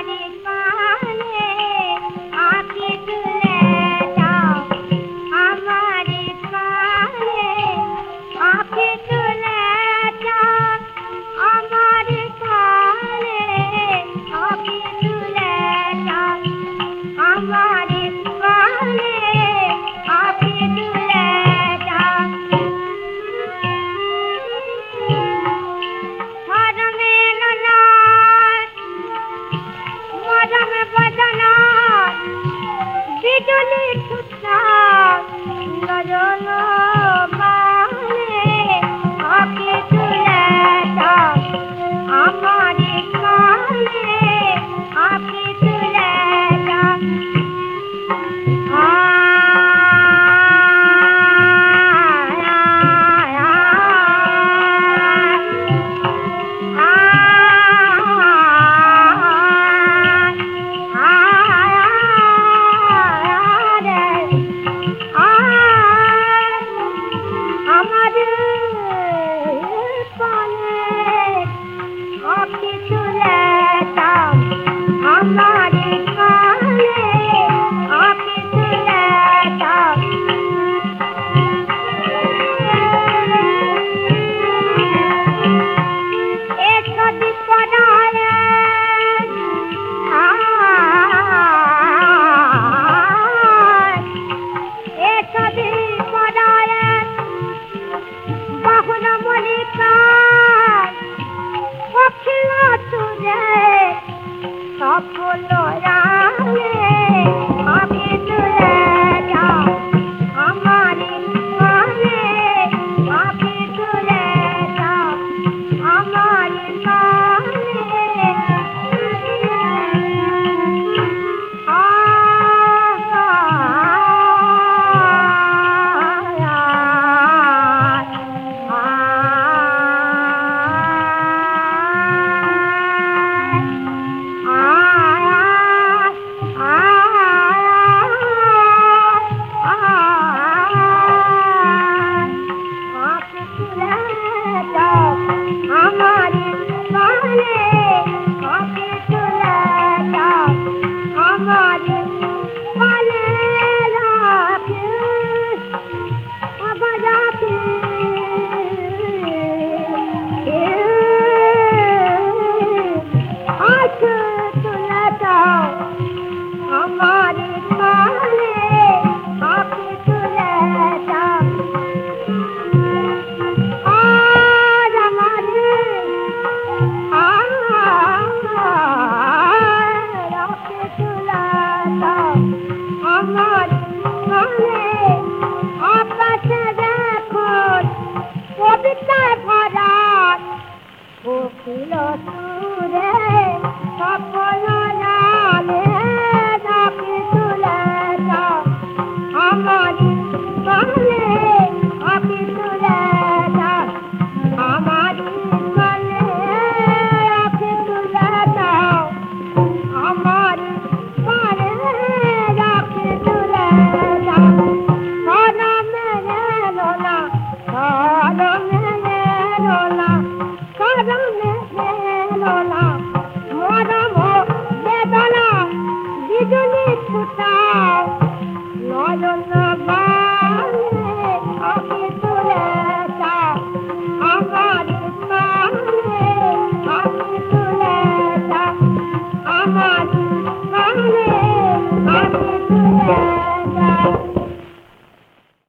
Johnny, it's It's a আমাদের लौटा